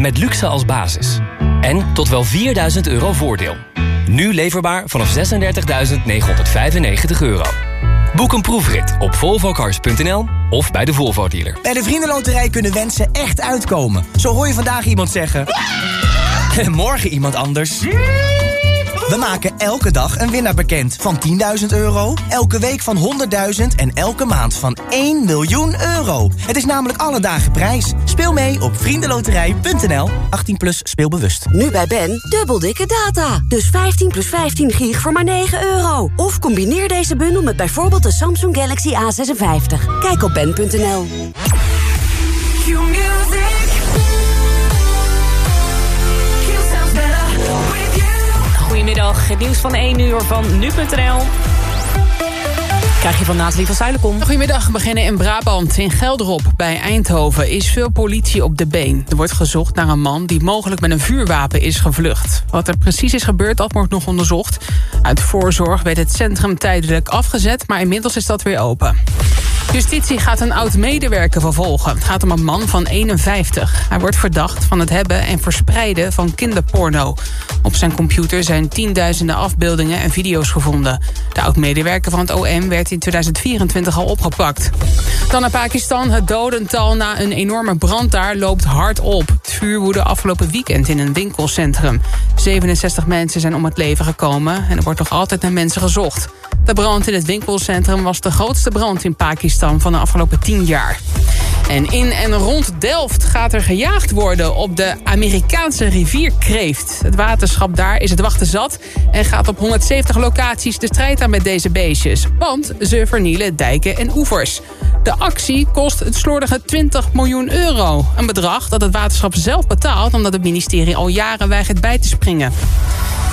Met luxe als basis. En tot wel 4000 euro voordeel. Nu leverbaar vanaf 36.995 euro. Boek een proefrit op volvocars.nl of bij de Volvo dealer. Bij de Vriendenloterij kunnen wensen echt uitkomen. Zo hoor je vandaag iemand zeggen... En morgen iemand anders. We maken elke dag een winnaar bekend van 10.000 euro, elke week van 100.000 en elke maand van 1 miljoen euro. Het is namelijk alle dagen prijs. Speel mee op vriendenloterij.nl. 18 plus speelbewust. Nu bij Ben, dubbel dikke data. Dus 15 plus 15 gig voor maar 9 euro. Of combineer deze bundel met bijvoorbeeld de Samsung Galaxy A56. Kijk op ben.nl. Goedemiddag, het nieuws van 1 uur van nu.nl. Krijg je van Nathalie van Zuilenkom. Goedemiddag, we beginnen in Brabant. In Gelderop bij Eindhoven is veel politie op de been. Er wordt gezocht naar een man die mogelijk met een vuurwapen is gevlucht. Wat er precies is gebeurd, dat wordt nog onderzocht. Uit voorzorg werd het centrum tijdelijk afgezet... maar inmiddels is dat weer open. Justitie gaat een oud-medewerker vervolgen. Het gaat om een man van 51. Hij wordt verdacht van het hebben en verspreiden van kinderporno. Op zijn computer zijn tienduizenden afbeeldingen en video's gevonden. De oud-medewerker van het OM werd in 2024 al opgepakt. Dan naar Pakistan. Het dodental na een enorme brand daar loopt hard op. Het vuur woedde afgelopen weekend in een winkelcentrum. 67 mensen zijn om het leven gekomen en er wordt nog altijd naar mensen gezocht. De brand in het winkelcentrum was de grootste brand in Pakistan van de afgelopen 10 jaar. En in en rond Delft gaat er gejaagd worden op de Amerikaanse rivierkreeft. Het waterschap daar is het wachten zat en gaat op 170 locaties de strijd aan met deze beestjes. Want ze vernielen dijken en oevers. De actie kost het slordige 20 miljoen euro. Een bedrag dat het waterschap zelf betaalt... omdat het ministerie al jaren weigert bij te springen.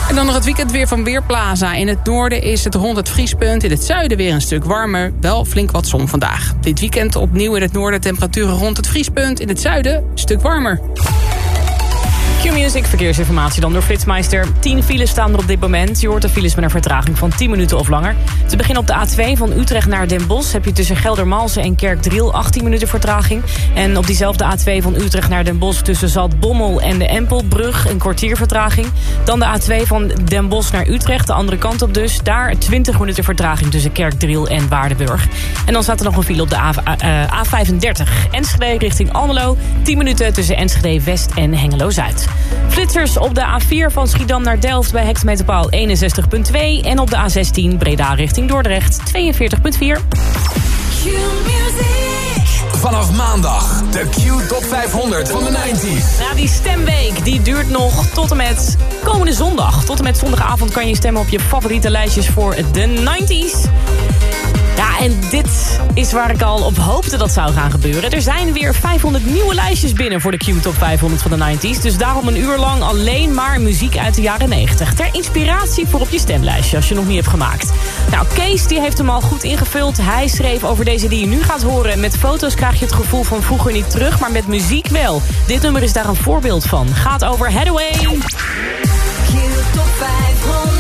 En dan nog het weekend weer van Weerplaza. In het noorden is het rond het vriespunt. In het zuiden weer een stuk warmer. Wel flink wat zon vandaag. Dit weekend opnieuw in het noorden temperaturen rond het vriespunt. In het zuiden een stuk warmer. Q-Music, verkeersinformatie dan door Flitsmeister. 10 files staan er op dit moment. Je hoort de files met een vertraging van 10 minuten of langer. Te beginnen op de A2 van Utrecht naar Den Bosch... heb je tussen Geldermalsen en Kerkdriel 18 minuten vertraging. En op diezelfde A2 van Utrecht naar Den Bosch... tussen Zaltbommel en de Empelbrug een kwartier vertraging. Dan de A2 van Den Bosch naar Utrecht, de andere kant op dus. Daar 20 minuten vertraging tussen Kerkdriel en Waardenburg. En dan staat er nog een file op de A, uh, A35. Enschede richting Almelo. 10 minuten tussen Enschede West en Hengelo Zuid. Flitsers op de A4 van Schiedam naar Delft bij hectometerpaal 61.2... en op de A16 Breda richting Dordrecht 42.4. Vanaf maandag de Q Top 500 van de 90s. Ja, die stemweek die duurt nog tot en met komende zondag. Tot en met zondagavond kan je stemmen op je favoriete lijstjes voor de 90s. En dit is waar ik al op hoopte dat zou gaan gebeuren. Er zijn weer 500 nieuwe lijstjes binnen voor de Q-Top 500 van de 90s. Dus daarom een uur lang alleen maar muziek uit de jaren 90. Ter inspiratie voor op je stemlijstje, als je nog niet hebt gemaakt. Nou, Kees die heeft hem al goed ingevuld. Hij schreef over deze die je nu gaat horen. Met foto's krijg je het gevoel van vroeger niet terug, maar met muziek wel. Dit nummer is daar een voorbeeld van. Gaat over Hathaway. Q-Top 500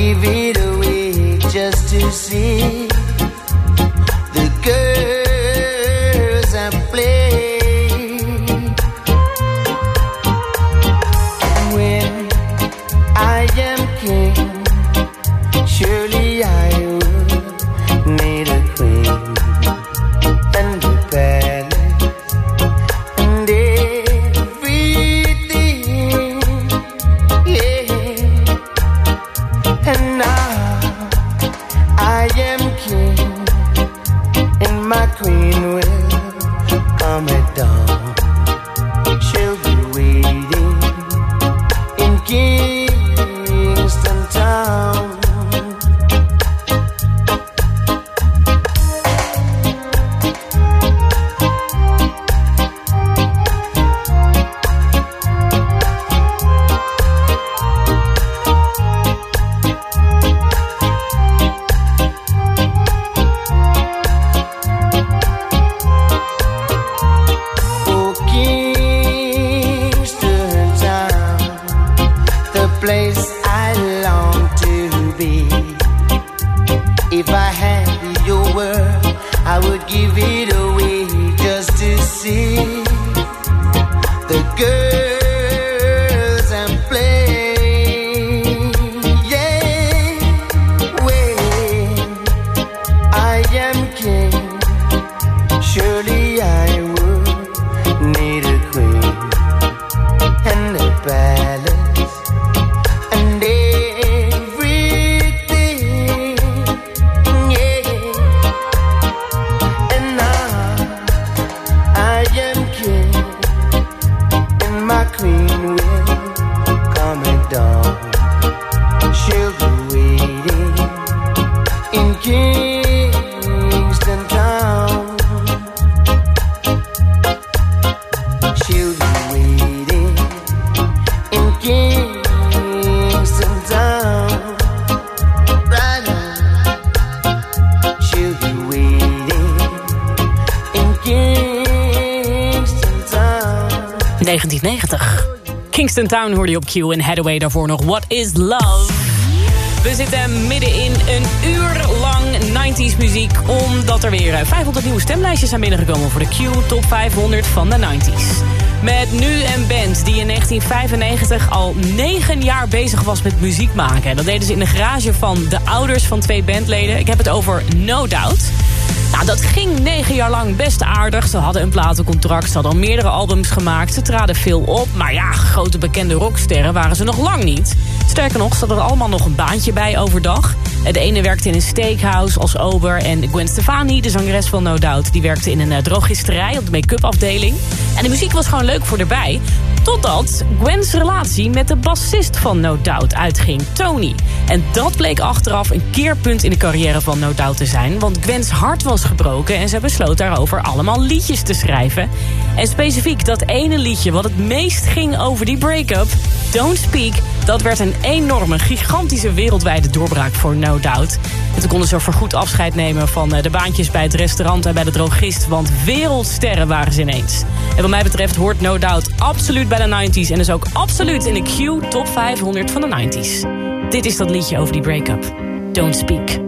I would Kingston Town hoorde je op Q en Hathaway daarvoor nog What is Love. We zitten midden in een uur lang 90s muziek... omdat er weer eh, 500 nieuwe stemlijstjes zijn binnengekomen... voor de Q Top 500 van de 90s. Met nu een band die in 1995 al 9 jaar bezig was met muziek maken. Dat deden ze in de garage van de ouders van twee bandleden. Ik heb het over No Doubt... Dat ging negen jaar lang best aardig. Ze hadden een platencontract, ze hadden al meerdere albums gemaakt. Ze traden veel op, maar ja, grote bekende rocksterren waren ze nog lang niet. Sterker nog, ze hadden er allemaal nog een baantje bij overdag. De ene werkte in een steakhouse als ober... en Gwen Stefani, de zangeres van No Doubt... die werkte in een eh, drogisterij op de make-up afdeling. En de muziek was gewoon leuk voor erbij... Totdat Gwen's relatie met de bassist van No Doubt uitging, Tony. En dat bleek achteraf een keerpunt in de carrière van No Doubt te zijn... want Gwen's hart was gebroken en ze besloot daarover allemaal liedjes te schrijven. En specifiek dat ene liedje wat het meest ging over die break-up... Don't Speak, dat werd een enorme, gigantische wereldwijde doorbraak voor No Doubt. En toen konden ze voorgoed afscheid nemen van eh, de baantjes bij het restaurant en bij de drogist... want wereldsterren waren ze ineens. En wat mij betreft hoort No Doubt absoluut bij de 90s... en dus ook absoluut in de Q Top 500 van de 90s. Dit is dat liedje over die break-up. Don't Speak.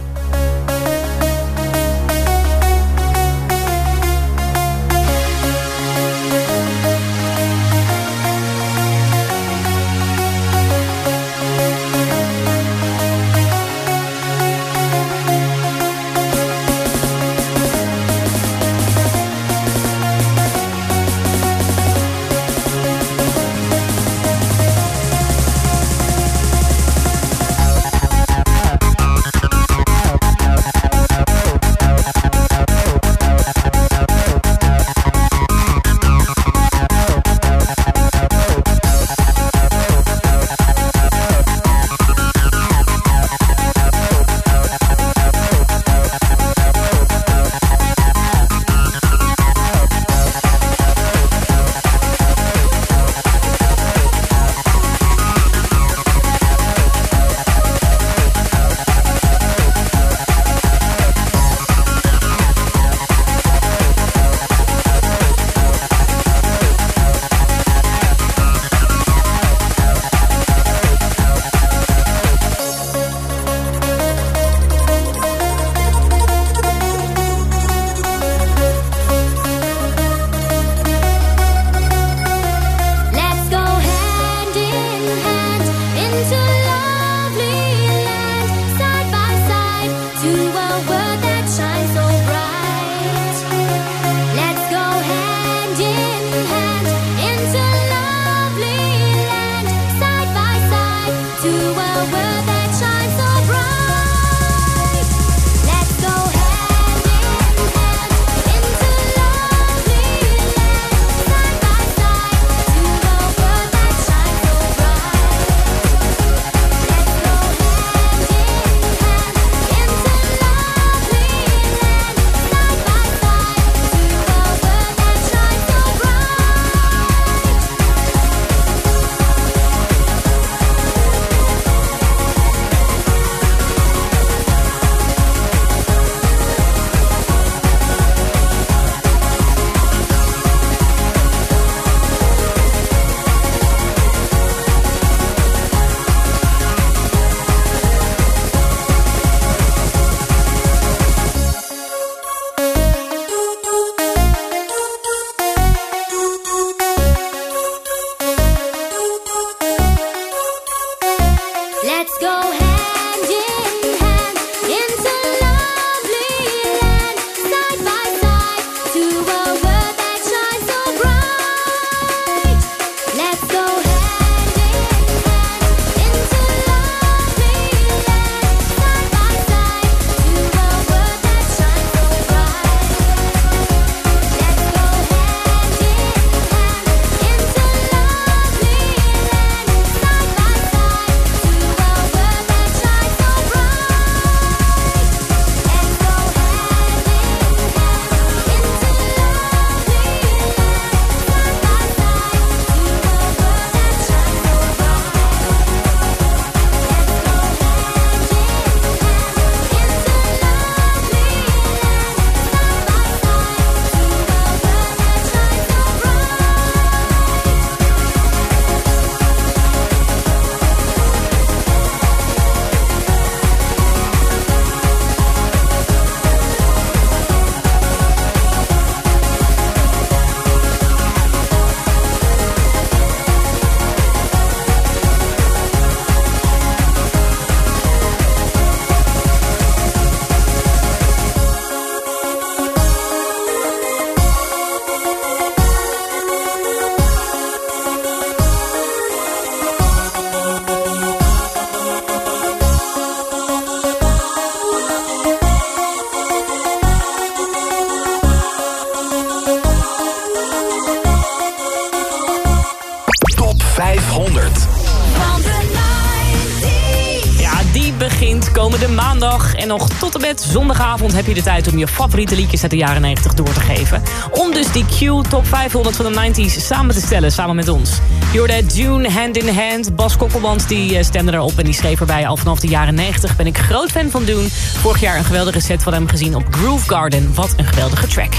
Heb je de tijd om je favoriete liedjes uit de jaren 90 door te geven. Om dus die Q Top 500 van de 90s samen te stellen, samen met ons. Hoorde June Hand in Hand. Bas Kokkelmans die eh, stemde erop en die schreef erbij al vanaf de jaren 90. Ben ik groot fan van Dune. Vorig jaar een geweldige set van hem gezien op Groove Garden. Wat een geweldige track.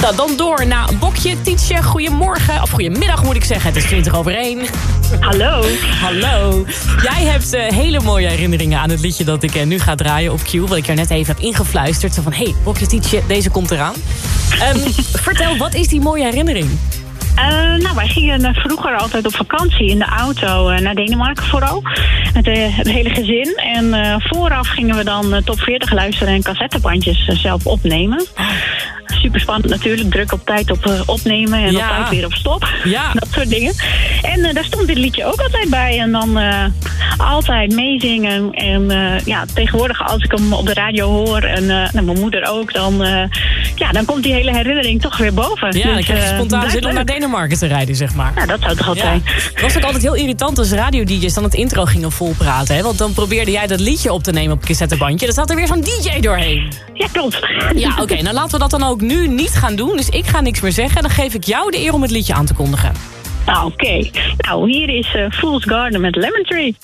Nou, dan door naar Bokje. Tietje, goedemorgen. Of goedemiddag moet ik zeggen. Het is 20 over 1. Hallo. Hallo. Jij hebt eh, hele mooie herinneringen aan het liedje dat ik eh, nu ga draaien op Q. Wat ik er net even heb ingefluisterd. Zo van, hé, hey, Bokje Tietje, deze komt eraan. Ehm, vertel, wat is die mooie herinnering? Eh, nou, wij gingen vroeger altijd op vakantie in de auto naar Denemarken vooral. Met het hele gezin. En vooraf gingen we dan top 40 luisteren en cassettebandjes zelf opnemen. Super spannend natuurlijk. Druk op tijd op eh, opnemen en Ja. op tijd weer op stop. Ja. Dat soort dingen. En eh, daar stond dit liedje ook altijd bij. En dan eh, altijd meezingen. En ja, tegenwoordig als ik hem op de radio hoor en nou, mijn moeder ook, dan, ja, dan komt die hele herinnering toch weer boven. Ja, dan Dus, krijg je eh, spontaan zin om naar Denemarken te rijden, zeg maar. Ja, dat zou toch Ja. zijn. Het was ook altijd heel irritant als radio-dj's dan het intro gingen volpraten. Hè? Want dan probeerde jij dat liedje op te nemen op een cassettebandje. Dan zat er weer zo'n DJ doorheen. Ja, klopt. Ja, oké. nou laten we dat dan ook nu niet gaan doen. Dus ik ga niks meer zeggen. Dan geef ik jou de eer om het liedje aan te kondigen. Nou, oké. Nou, hier is eh, Fool's Garden met Lemon Tree.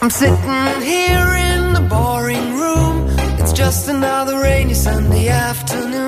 I'm sitting here in the boring room. It's just another rainy Sunday afternoon.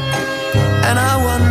And I wonder.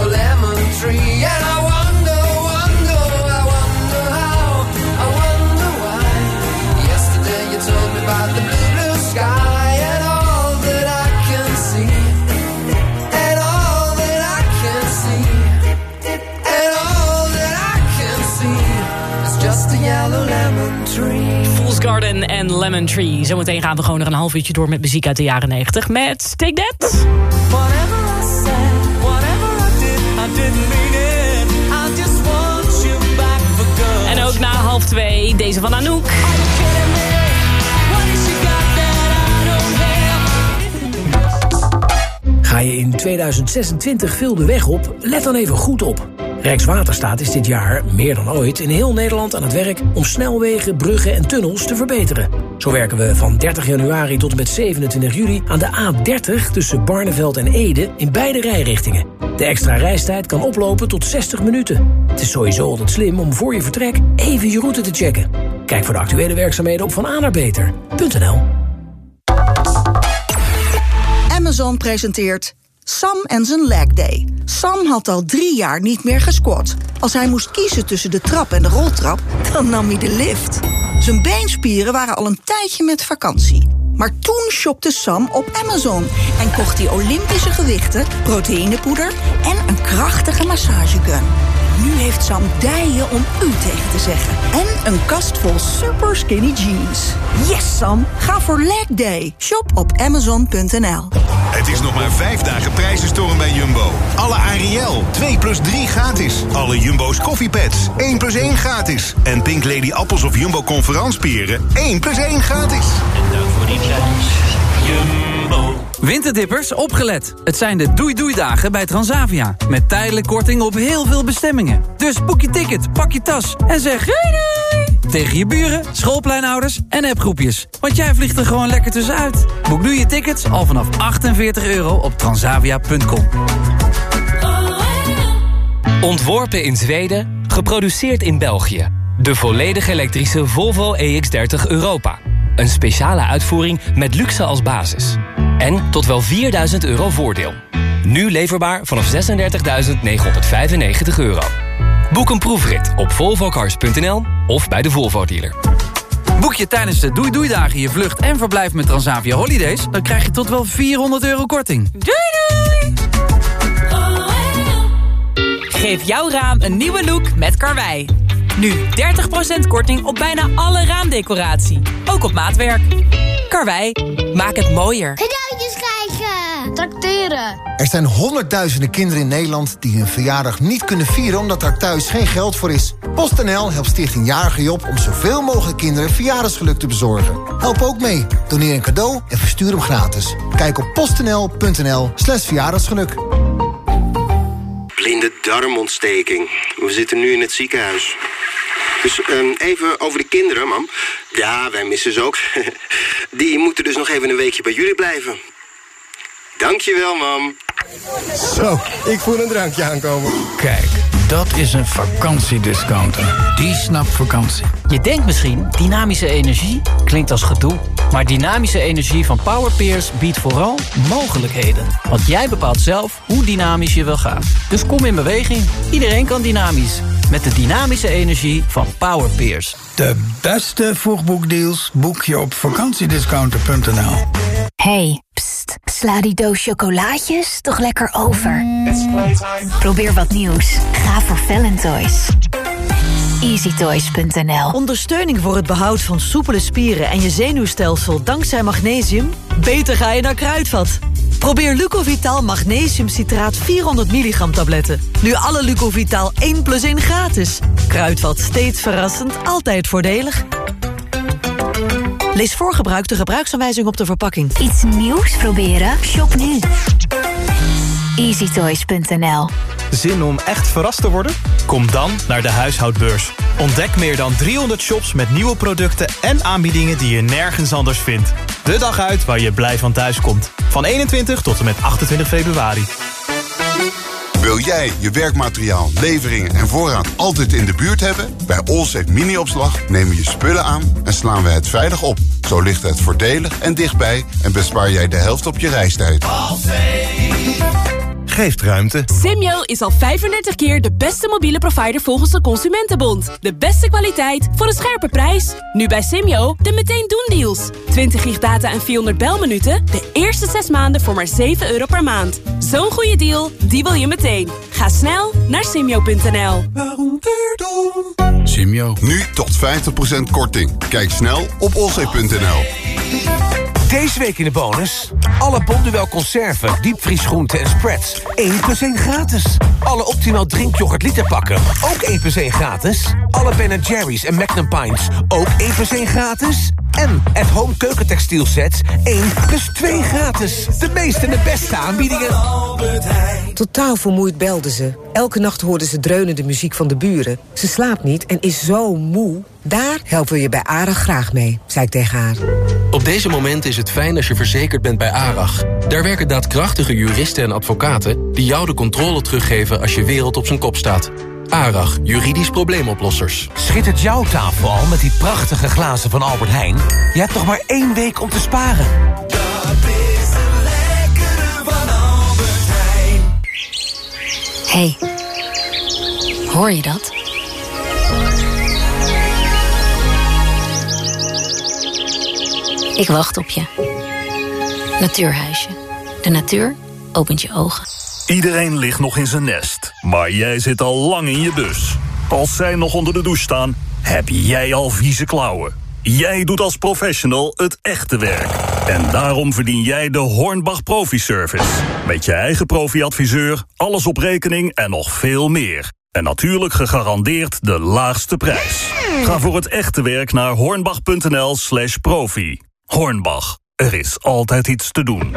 A lemon tree. And I wonder, wonder, I wonder how, I wonder why. Yesterday you told me about the blue, blue sky, and all that I can see, and all that I can see, and all that I can see is just a yellow lemon tree. Fool's Garden en Lemon Tree. Zometeen gaan we gewoon nog een half uurtje door met muziek uit de jaren 90 met Take That. Half deze van Anouk. Ga je in 2026 veel de weg op? Let dan even goed op. Rijkswaterstaat is dit jaar, meer dan ooit, in heel Nederland aan het werk... om snelwegen, bruggen en tunnels te verbeteren. Zo werken we van 30 januari tot en met 27 juli aan de A30... tussen Barneveld en Ede in beide rijrichtingen. De extra reistijd kan oplopen tot 60 minuten. Het is sowieso altijd slim om voor je vertrek even je route te checken. Kijk voor de actuele werkzaamheden op vananaarbeter.nl. Amazon presenteert Sam en zijn leg day. Sam had al drie jaar niet meer gesquat. Als hij moest kiezen tussen de trap en de roltrap, dan nam hij de lift. Zijn beenspieren waren al een tijdje met vakantie. Maar toen shopte Sam op Amazon en kocht hij Olympische gewichten, proteïnepoeder en een krachtige massagegun. Nu heeft Sam dijen om u tegen te zeggen. En een kast vol super skinny jeans. Yes, Sam! Ga voor leg day. Shop op amazon.nl. Het is nog maar vijf dagen prijzenstorm bij Jumbo. Alle Ariel, 2 plus 3 gratis. Alle Jumbo's koffiepads, 1 plus 1 gratis. En Pink Lady appels of Jumbo conferanspieren, 1 plus 1 gratis. En dank voor die prijs, Jumbo. Winterdippers, opgelet. Het zijn de doei-doei-dagen bij Transavia. Met tijdelijk korting op heel veel bestemmingen. Dus boek je ticket, pak je tas en zeg doei doei! Tegen je buren, schoolpleinouders en appgroepjes. Want jij vliegt er gewoon lekker tussenuit. Boek nu je tickets al vanaf 48 euro op transavia.com. Ontworpen in Zweden, geproduceerd in België. De volledig elektrische Volvo EX30 Europa. Een speciale uitvoering met luxe als basis. En tot wel 4000 euro voordeel. Nu leverbaar vanaf 36.995 euro. Boek een proefrit op volvocars.nl of bij de Volvo dealer. Boek je tijdens de Doei Doei Dagen je vlucht en verblijf met Transavia Holidays... dan krijg je tot wel 400 euro korting. Doei doei! Geef jouw raam een nieuwe look met Karwei. Nu 30% korting op bijna alle raamdecoratie. Ook op maatwerk. Karwei, maak het mooier. Cadeautjes krijgen! Tracteren! Er zijn honderdduizenden kinderen in Nederland die hun verjaardag niet kunnen vieren... omdat daar thuis geen geld voor is. PostNL helpt Stichting Jarige Job om zoveel mogelijk kinderen verjaardagsgeluk te bezorgen. Help ook mee. Doneer een cadeau en verstuur hem gratis. Kijk op postnl.nl slash verjaardagsgeluk. Blinde darmontsteking. We zitten nu in het ziekenhuis. Dus ehm, even over de kinderen, mam. Ja, wij missen ze ook. Die moeten dus nog even een weekje bij jullie blijven. Dankjewel, mam. Zo, ik voel een drankje aankomen. Kijk, dat is een vakantiediscounter. Die snapt vakantie. Je denkt misschien, dynamische energie klinkt als gedoe. Maar dynamische energie van Powerpeers biedt vooral mogelijkheden. Want jij bepaalt zelf hoe dynamisch je wil gaan. Dus kom in beweging. Iedereen kan dynamisch. Met de dynamische energie van Powerpeers. De beste vroegboekdeals boek je op vakantiediscounter.nl. Hey, sla die doos chocolaatjes toch lekker over. Probeer wat nieuws. Ga voor Valentoys. EasyToys.nl Ondersteuning voor het behoud van soepele spieren en je zenuwstelsel dankzij magnesium? Beter ga je naar Kruidvat. Probeer Lucovital Magnesium Citraat 400 milligram tabletten. Nu alle Lucovital 1 plus 1 gratis. Kruidvat steeds verrassend, altijd voordelig. Lees voor gebruik de gebruiksaanwijzing op de verpakking. Iets nieuws proberen? Shop nu. EasyToys.nl Zin om echt verrast te worden? Kom dan naar de huishoudbeurs. Ontdek meer dan 300 shops met nieuwe producten en aanbiedingen die je nergens anders vindt. De dag uit waar je blij van thuis komt. Van 21 tot en met 28 februari. Wil jij je werkmateriaal, leveringen en voorraad altijd in de buurt hebben? Bij Allsafe Mini-opslag nemen we je spullen aan en slaan we het veilig op. Zo ligt het voordelig en dichtbij en bespaar jij de helft op je reistijd. Geeft ruimte. Simyo is al 35 keer de beste mobiele provider volgens de Consumentenbond. De beste kwaliteit voor een scherpe prijs. Nu bij Simyo de meteen doen deals. 20 gig data en 400 belminuten. De eerste 6 maanden voor maar 7 euro per maand. Zo'n goede deal, die wil je meteen. Ga snel naar simyo.nl. Simio. Nu tot 50% korting. Kijk snel op olzee.nl. Deze week in de bonus. Alle Bonduel conserven, diepvriesgroenten en spreads. 1 plus 1 gratis. Alle Optimal drinkyoghurt literpakken. Ook 1 plus 1 gratis. Alle Ben Jerry's en Magnum Pints. Ook 1 plus 1 gratis. En at home keukentextielsets 1 plus 2 gratis. De meeste en de beste aanbiedingen. Totaal vermoeid belde ze. Elke nacht hoorde ze dreunende muziek van de buren. Ze slaapt niet en is zo moe. Daar helpen we je bij ARAG graag mee, zei ik tegen haar. Op deze momenten is het fijn als je verzekerd bent bij ARAG. Daar werken daadkrachtige juristen en advocaten... die jou de controle teruggeven als je wereld op zijn kop staat. ARAG, juridisch probleemoplossers. Schittert jouw tafel al met die prachtige glazen van Albert Heijn? Je hebt nog maar één week om te sparen. Hey, hoor je dat? Ik wacht op je. Natuurhuisje. De natuur opent je ogen. Iedereen ligt nog in zijn nest, maar jij zit al lang in je bus. Als zij nog onder de douche staan, heb jij al vieze klauwen. Jij doet als professional het echte werk. En daarom verdien jij de Hornbach Profi Service. Met je eigen profi-adviseur, alles op rekening en nog veel meer. En natuurlijk gegarandeerd de laagste prijs. Ga voor het echte werk naar hornbach.nl slash profi. Hornbach, er is altijd iets te doen.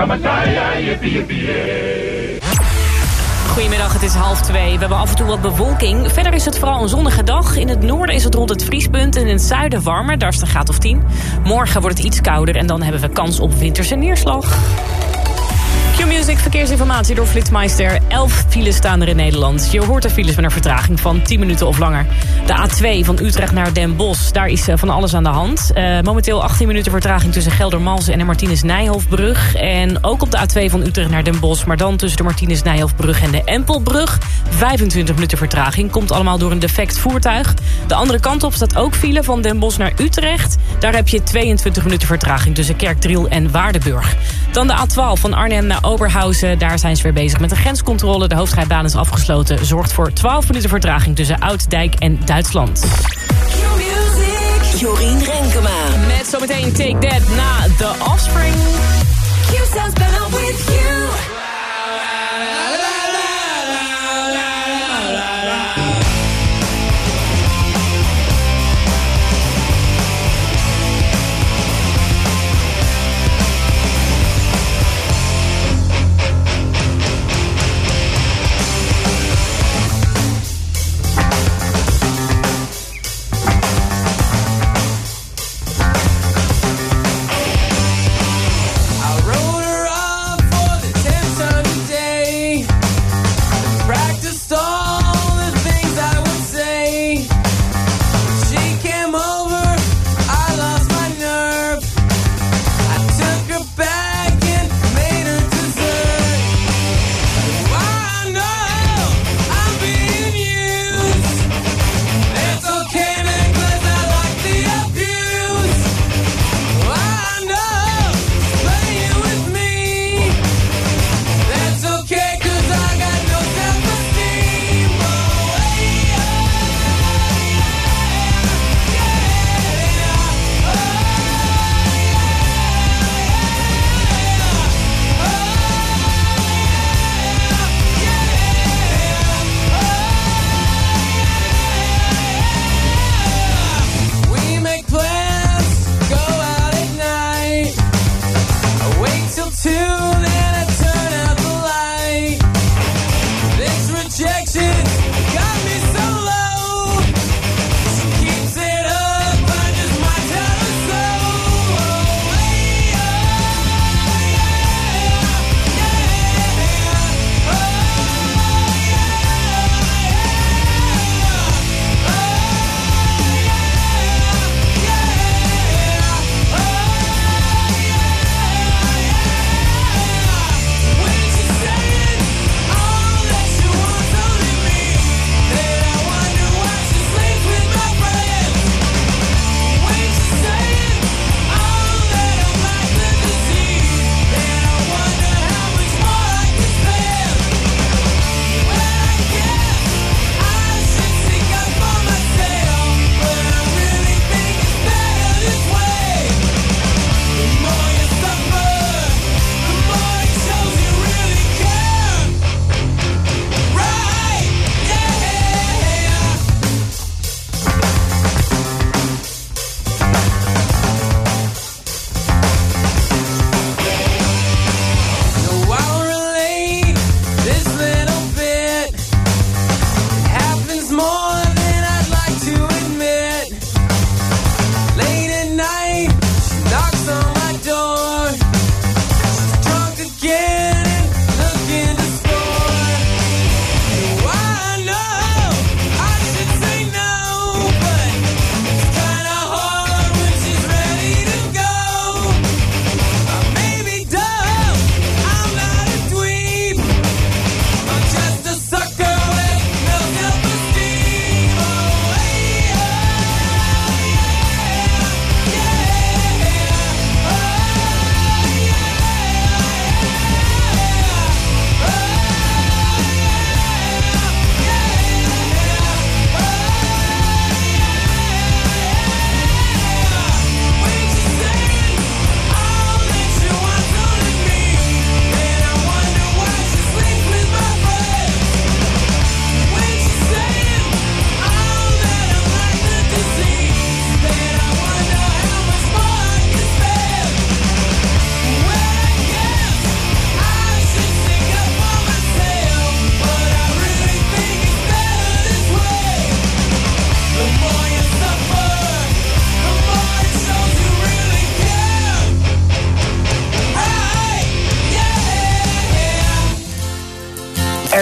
Goedemiddag, het is half twee. We hebben af en toe wat bewolking. Verder is het vooral een zonnige dag. In het noorden is het rond het vriespunt en in het zuiden warmer. Daar is een graad of 10. Morgen wordt het iets kouder en dan hebben we kans op winterse neerslag. Q-Music, verkeersinformatie door Flitsmeister. 11 files staan er in Nederland. Je hoort er files met een vertraging van 10 minuten of langer. De A2 van Utrecht naar Den Bosch, daar is eh, van alles aan de hand. Uh, momenteel 18 minuten vertraging tussen Geldermalsen en de Martinus-Nijhoffbrug. En ook op de A2 van Utrecht naar Den Bosch, maar dan tussen de Martinus-Nijhoffbrug en de Empelbrug. 25 minuten vertraging, komt allemaal door een defect voertuig. De andere kant op staat ook file van Den Bosch naar Utrecht. Daar heb je 22 minuten vertraging tussen Kerkdriel en Waardenburg. Dan de A12 van Arnhem naar Oberhausen. Daar zijn ze weer bezig met de grenscontrole. De hoofdrijbaan is afgesloten. Zorgt voor 12 minuten vertraging tussen Ouddijk en Duitsland. Jorien Renkema. Met zometeen Take That na The Offspring. Q sounds better with you.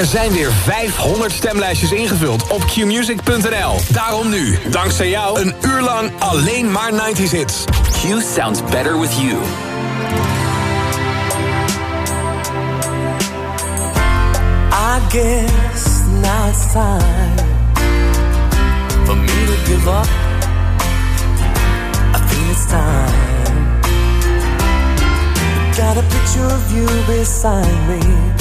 Er zijn weer 500 stemlijstjes ingevuld op qmusic.nl. Daarom nu, dankzij jou, een uur lang alleen maar 90s hits. Q sounds better with you. I guess now it's time for me to give up. I feel it's time. Got a picture of you beside me.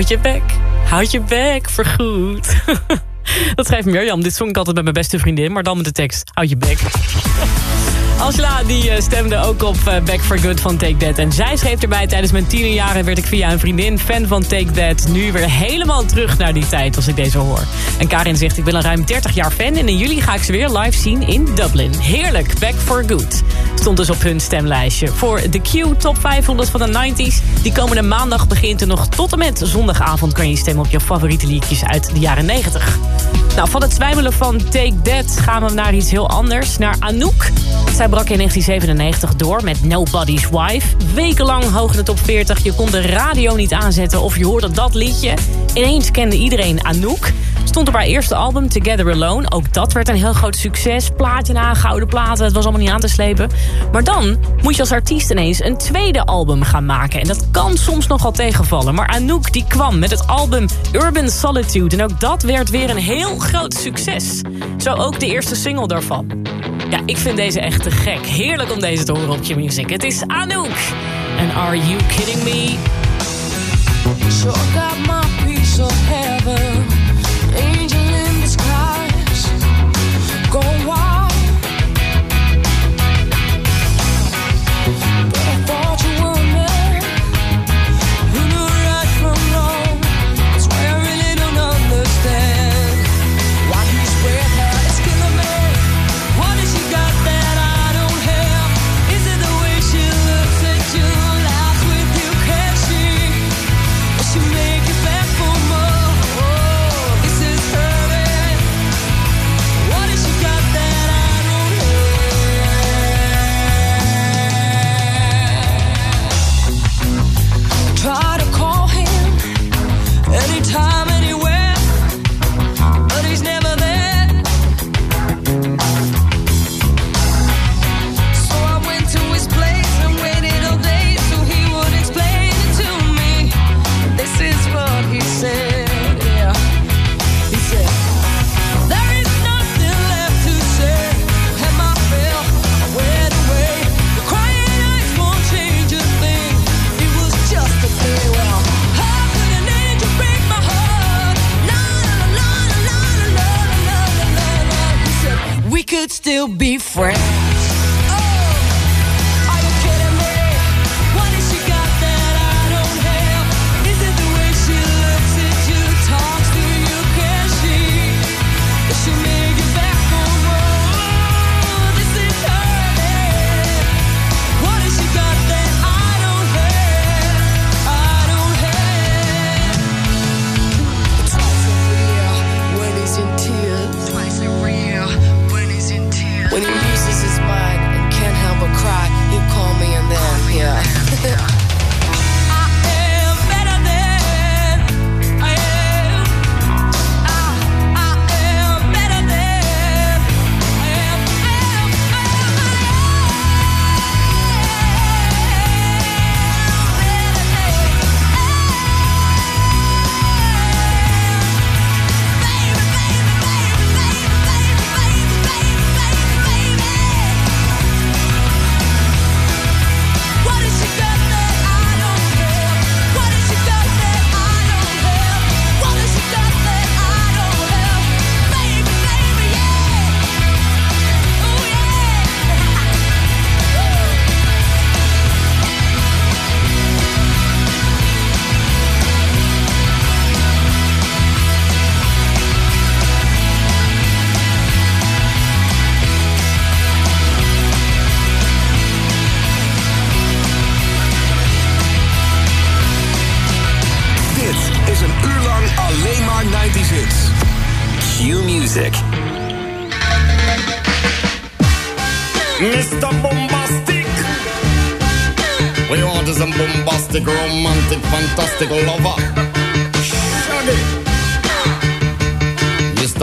Houd je bek, houd je bek, vergoed. Dat schrijft Mirjam. Dit zong ik altijd met mijn beste vriendin, maar dan met de tekst. Houd je bek. Asla die eh, stemde ook op eh, Back for Good van Take That. En zij schreef erbij, tijdens mijn tienerjaren werd ik via een vriendin fan van Take That. Nu weer helemaal terug naar die tijd als ik deze hoor. En Karin zegt, ik ben al ruim 30 jaar fan en in juli ga ik ze weer live zien in Dublin. Heerlijk, Back for Good. Stond dus op hun stemlijstje. Voor de Q Top 500 van de 90s. Die komende maandag begint er nog tot en met zondagavond kan je stemmen op je favoriete liedjes uit de jaren 90. Nou, van het zwijmelen van Take That gaan we naar iets heel anders. Naar Anouk. Brak in 1997 door met Nobody's Wife. Wekenlang hoog in de top 40. Je kon de radio niet aanzetten of je hoorde dat liedje. Ineens kende iedereen Anouk. Stond op haar eerste album Together Alone. Ook dat werd een heel groot succes. Plaatje na, gouden platen, het was allemaal niet aan te slepen. Maar dan moet je als artiest ineens een tweede album gaan maken. En dat kan soms nogal tegenvallen. Maar Anouk die kwam met het album Urban Solitude. En ook dat werd weer een heel groot succes. Zo ook de eerste single daarvan. Ja, ik vind deze echt te gek. Heerlijk om deze te horen op Q-Music. Het is Anouk. En Are You Kidding Me? Got my piece of heaven. Still be friends.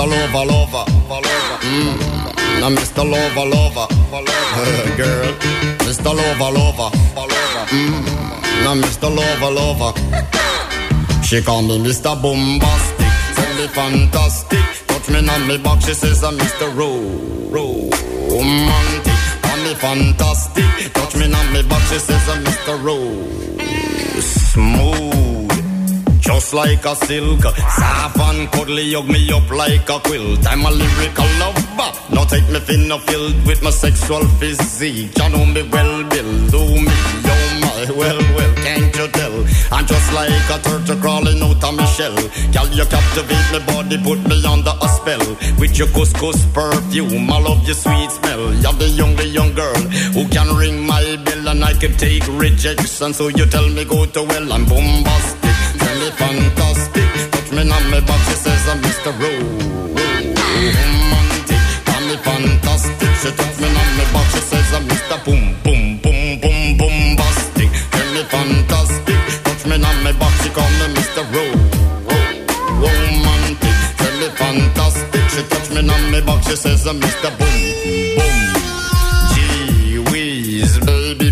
Lover, lover. Mm. Now, Mr. Lover, lover. girl. Mr. Lover, lover. Mm. Now, Mr. Lover, lover. She call me Mr. Bombastic, tell me fantastic. Touch me on me back, she says I'm Mr. Ro, romantic. Call me fantastic, touch me on me back, she says I'm Mr. Ro, smooth. Just like a silk, soft and cuddly, hug me up like a quilt. I'm a lyrical lover. Now take me thin or filled with my sexual physique. You know me well, Bill. Do me, oh my, well, well, can't you tell? I'm just like a turtle crawling out of my shell. Girl, you captivate me body, put me under a spell. With your couscous perfume, I love your sweet smell. You're the young, the young girl who can ring my bell and I can take rejection. So you tell me go to well, I'm bombastic, me fantastic. Touch me on my back, she says I'm Mr. Romantic, call me fantastic. She touch me on my back, she says I'm Mr. Boom, boom, boom, boom, bombastic. Tell me fantastic, touch me on my back, she call me Mr. Ro, romantic. Me fantastic, she touch me on my back, she says I'm Mr. Boom,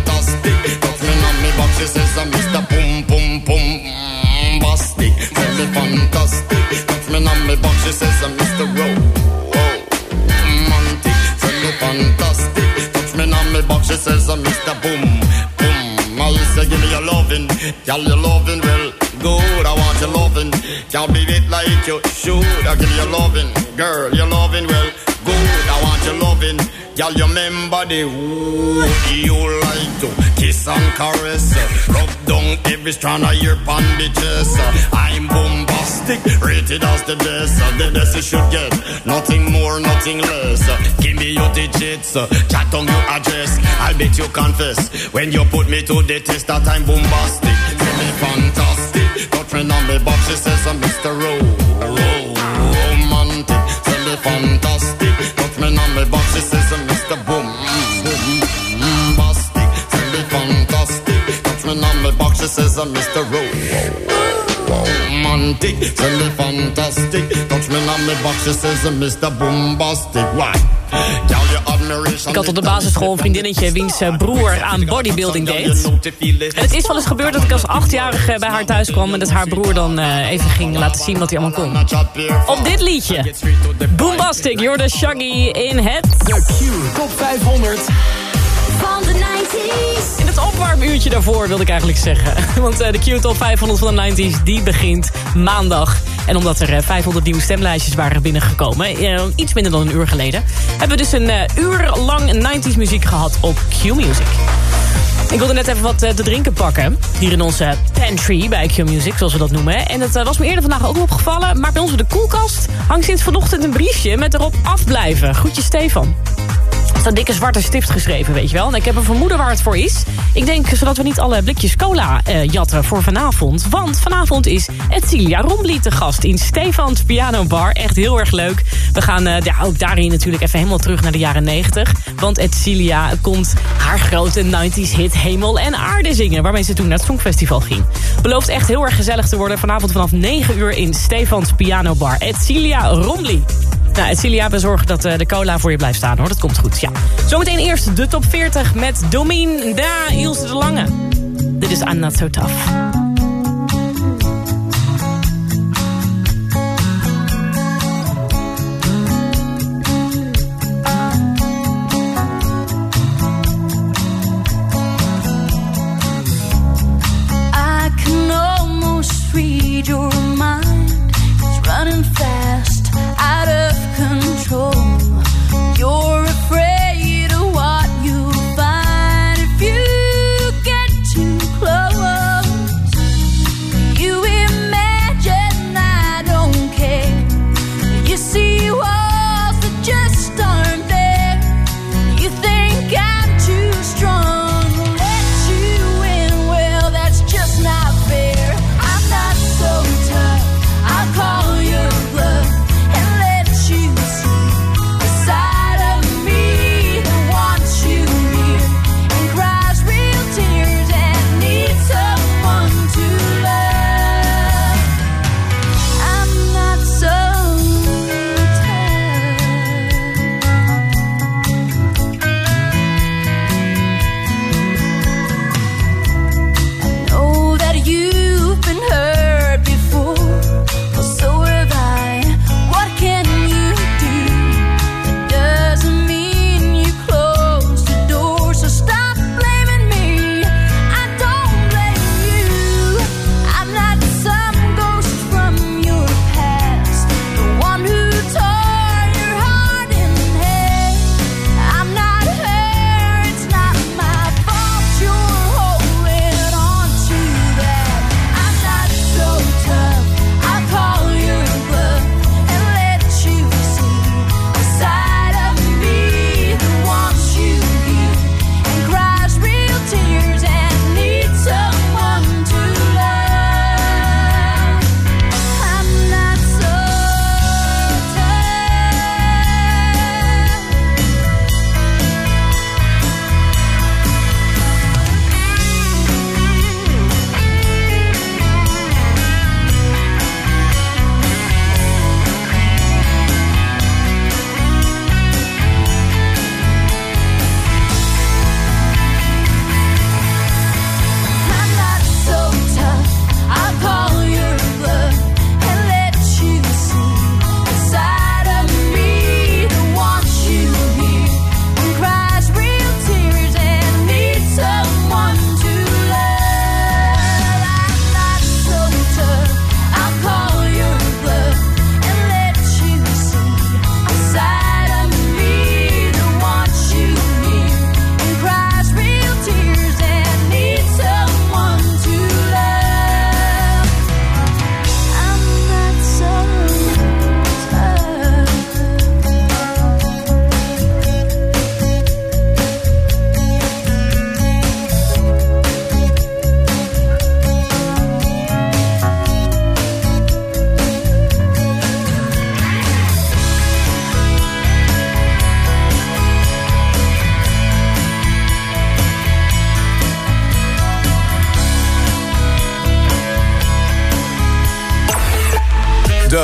Mm, fantastic. Touch me on me box, she says, I'm Mr. Pum Pum Pum. Bastic, tell me fantastic. Touch me on me box, she says, I'm Mr. Romantic, tell me fantastic. Touch me on me box, she says, I'm Mr. Boom Boom. I say, give me your loving, girl, your loving well. Good, I want your loving. Can't be it like you should. I give you your loving, girl, your loving well. Girl, you remember the who you like to kiss and caress. Rub down every strand of your bandages. I'm bombastic, rated as the best. The best you should get, nothing more, nothing less. Give me your digits, chat on your address. I'll bet you confess when you put me to the test that I'm bombastic. Tell me fantastic. Got friend on me box, she says I'm Mr. Ro- Ro- Romantic. Tell me fantastic. Got friend on me box, she says she says I'm Mr. Ro- Romantic. Tell me fantastic. Touch me on me box, she says I'm Mr. Bombastic. Why? Ik had op de basisschool een vriendinnetje wiens eh, broer aan bodybuilding deed. En het is wel eens gebeurd dat ik als achtjarige bij haar thuis kwam... en dat haar broer dan eh, even ging laten zien wat hij allemaal kon. Op dit liedje. Boombastic, you're the Shaggy in het... De Q Top 500 Van de 90s. In het opwarmuurtje daarvoor wilde ik eigenlijk zeggen. Want eh, de Q Top 500 van de 90s, die begint maandag. En omdat er eh, 500 nieuwe stemlijstjes waren binnengekomen... eh, iets minder dan een uur geleden... hebben we dus een eh, uur lang 90s muziek gehad op Q Music. Ik wilde net even wat eh, te drinken pakken. Hier in onze pantry bij Q Music, zoals we dat noemen. En eh, was me eerder vandaag ook opgevallen. Maar bij ons op de koelkast hangt sinds vanochtend een briefje... met erop afblijven. Groetjes Stefan. Staat dikke zwarte stift geschreven, weet je wel. En ik heb een vermoeden waar het voor is. Ik denk, zodat we niet alle blikjes cola eh, jatten voor vanavond. Want vanavond is Etcilia Rombly te gast in Stefans Piano Bar. Echt heel erg leuk. We gaan eh, ja, ook daarin natuurlijk even helemaal terug naar de jaren 90. Want Etcilia komt haar grote 90s hit Hemel en Aarde zingen. Waarmee ze toen naar het Songfestival ging. Belooft echt heel erg gezellig te worden. Vanavond vanaf 9 uur in Stefans Piano Bar. Etcilia Rombly. Nou, Etcilia, we zorgen dat eh, de cola voor je blijft staan, hoor. Dat komt goed, ja. Zometeen eerst de top 40 met Domien Da Ilse de Lange. Dit is I'm Not So Tough.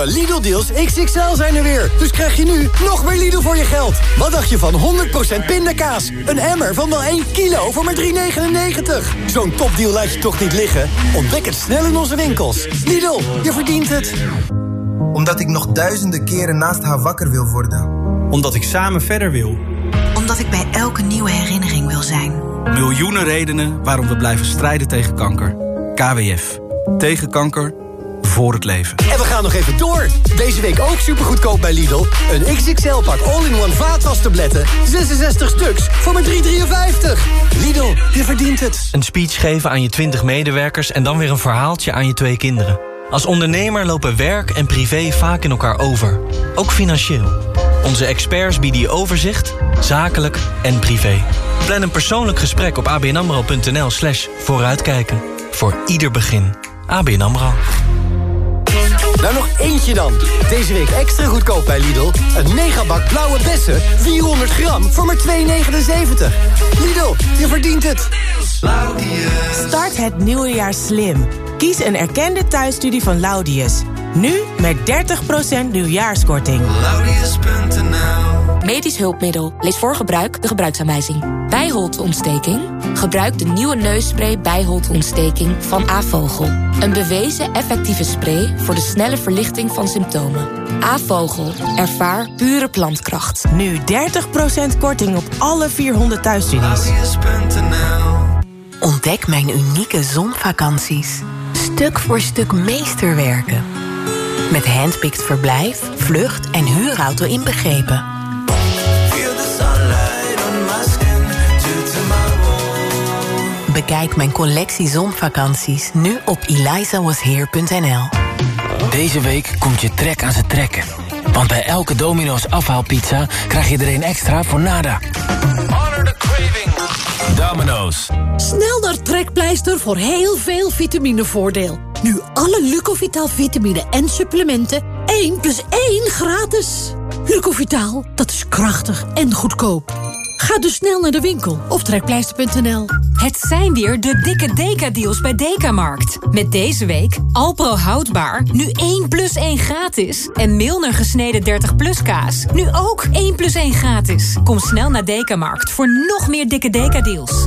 De Lidl-deals XXL zijn er weer. Dus krijg je nu nog meer Lidl voor je geld. Wat dacht je van 100% pindakaas? Een emmer van wel 1 kilo voor maar 3,99. Zo'n topdeal laat je toch niet liggen? Ontdek het snel in onze winkels. Lidl, je verdient het. Omdat ik nog duizenden keren naast haar wakker wil worden. Omdat ik samen verder wil. Omdat ik bij elke nieuwe herinnering wil zijn. Miljoenen redenen waarom we blijven strijden tegen kanker. KWF. Tegen kanker. Voor het leven. En we gaan nog even door. Deze week ook supergoedkoop bij Lidl. Een XXL-pak all-in-one vaatwastabletten. 66 stuks voor maar 3,53. Lidl, je verdient het. Een speech geven aan je 20 medewerkers... en dan weer een verhaaltje aan je twee kinderen. Als ondernemer lopen werk en privé vaak in elkaar over. Ook financieel. Onze experts bieden je overzicht, zakelijk en privé. Plan een persoonlijk gesprek op abnamro.nl slash vooruitkijken. Voor ieder begin. ABN AMRO. Nou, nog eentje dan. Deze week extra goedkoop bij Lidl. Een megabak blauwe bessen, 400 gram, voor maar 2,79. Lidl, je verdient het. Start het nieuwe jaar slim. Kies een erkende thuisstudie van Laudius. Nu met 30% nieuwjaarskorting. Medisch hulpmiddel. Lees voor gebruik de gebruiksaanwijzing. Bijholteontsteking? Gebruik de nieuwe neusspray bijholteontsteking van Avogel. Een bewezen effectieve spray voor de snelle verlichting van symptomen. Avogel. Ervaar pure plantkracht. Nu 30% korting op alle 400 thuisstudies. Ontdek mijn unieke zonvakanties. Stuk voor stuk meesterwerken. Met handpicked verblijf, vlucht en huurauto inbegrepen. Bekijk mijn collectie zonvakanties nu op elizawasheer.nl. Deze week komt je trek aan zijn trekken. Want bij elke Domino's afhaalpizza krijg je er een extra voor nada. Domino's. Snel naar Trekpleister voor heel veel vitaminevoordeel. Nu alle Lucovital vitamine en supplementen 1 plus 1 gratis. Lucovital, dat is krachtig en goedkoop. Ga dus snel naar de winkel of trekpleister.nl. Het zijn weer de dikke Deka-deals bij Dekamarkt. Met deze week Alpro houdbaar, nu 1 plus 1 gratis. En Milner gesneden 30 plus kaas, nu ook 1 plus 1 gratis. Kom snel naar Dekamarkt voor nog meer dikke Deka-deals.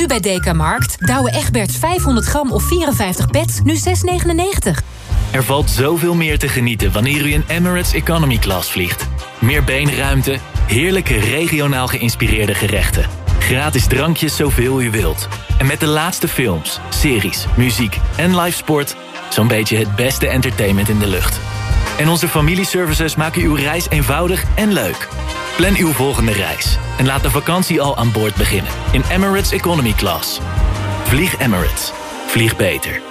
Nu bij Dekamarkt. Douwe Egberts 500 gram of 54 pets, nu 6,99. Er valt zoveel meer te genieten wanneer u in Emirates Economy Class vliegt. Meer beenruimte, heerlijke regionaal geïnspireerde gerechten. Gratis drankjes zoveel u wilt. En met de laatste films, series, muziek en live sport... zo'n beetje het beste entertainment in de lucht. En onze familieservices maken uw reis eenvoudig en leuk. Plan uw volgende reis en laat de vakantie al aan boord beginnen in Emirates Economy Class. Vlieg Emirates. Vlieg beter.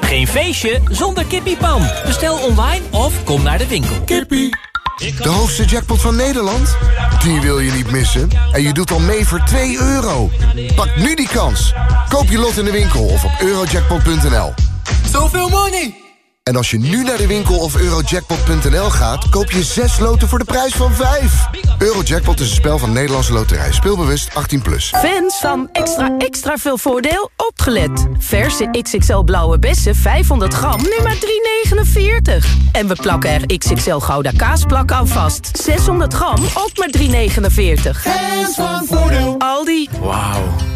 Geen feestje zonder kippiepan. Bestel online of kom naar de winkel. Kippie. De hoogste jackpot van Nederland? Die wil je niet missen. En je doet al mee voor 2 euro. Pak nu die kans. Koop je lot in de winkel of op eurojackpot.nl. Zoveel money! En als je nu naar de winkel of eurojackpot.nl gaat... koop je 6 loten voor de prijs van 5. Eurojackpot is een spel van Nederlandse Loterij. Speelbewust 18+. Plus. Fans van extra extra veel voordeel, opgelet. Verse XXL blauwe bessen 500 gram, nu maar 3,49. En we plakken er XXL Gouda kaasplak aan vast. 600 gram, ook maar 3,49. Fans van voordeel. Aldi. Wauw.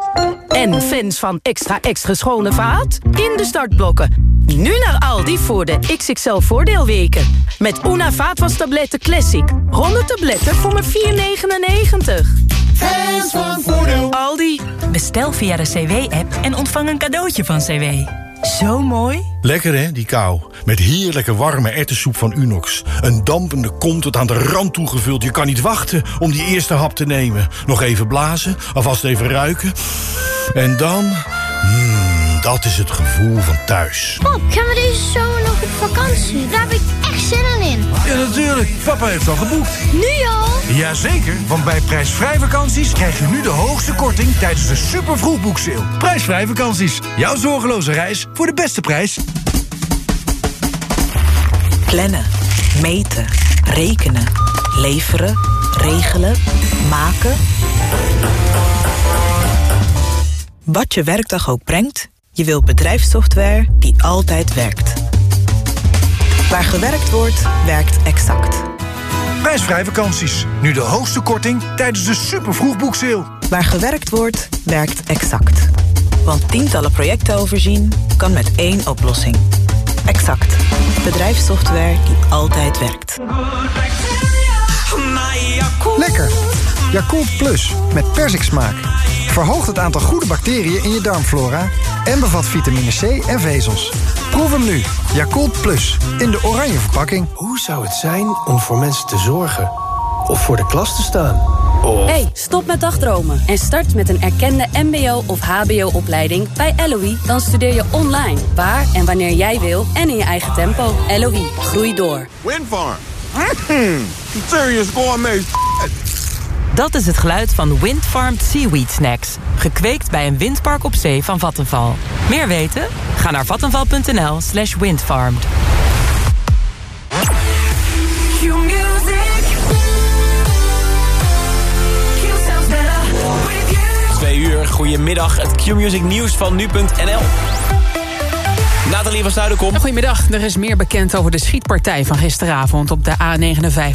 En fans van extra extra schone vaat? In de startblokken. Nu naar Aldi voor de XXL voordeelweken. Met Una vaatwastabletten Classic. 100 tabletten voor maar 4,99. Fans van voordeel. Aldi. Bestel via de CW-app en ontvang een cadeautje van CW. Zo mooi. Lekker hè, die kou. Met heerlijke warme ertessoep van Unox. Een dampende kom tot aan de rand toegevuld. Je kan niet wachten om die eerste hap te nemen. Nog even blazen, alvast even ruiken. En dan... Mmm, dat is het gevoel van thuis. Pap, gaan we deze zomer nog op vakantie? Daar heb ik echt zin in. Ja, natuurlijk. Papa heeft al geboekt. Nu al? Jazeker, want bij prijsvrij vakanties krijg je nu de hoogste korting tijdens de super vroegboekseil. Prijsvrij vakanties. Jouw zorgeloze reis voor de beste prijs. Plannen, meten, rekenen, leveren, regelen, maken. Wat je werkdag ook brengt, je wilt bedrijfssoftware die altijd werkt. Waar gewerkt wordt, werkt exact. Prijsvrij vakanties. Nu de hoogste korting tijdens de super vroegboekseil. Waar gewerkt wordt, werkt exact. Want tientallen projecten overzien kan met één oplossing. Exact. Bedrijfssoftware die altijd werkt. Lekker. Yakult Plus met persiksmaak. Verhoogt het aantal goede bacteriën in je darmflora... en bevat vitamine C en vezels. Proef hem nu. Yakult Plus. In de oranje verpakking. Hoe zou het zijn om voor mensen te zorgen? Of voor de klas te staan? Of... Hey, stop met dagdromen en start met een erkende mbo- of hbo-opleiding bij LOE. Dan studeer je online, waar en wanneer jij wil en in je eigen tempo. LOE, groei door. Windfarm. Mm, serious gourmet Dat is het geluid van Windfarmed Seaweed Snacks. Gekweekt bij een windpark op zee van Vattenval. Meer weten? Ga naar vattenval.nl slash windfarmed. Twee uur, goedemiddag. Het Q-Music nieuws van nu.nl. Nathalie van Zuiderkom. Goedemiddag. Er is meer bekend over de schietpartij van gisteravond op de A59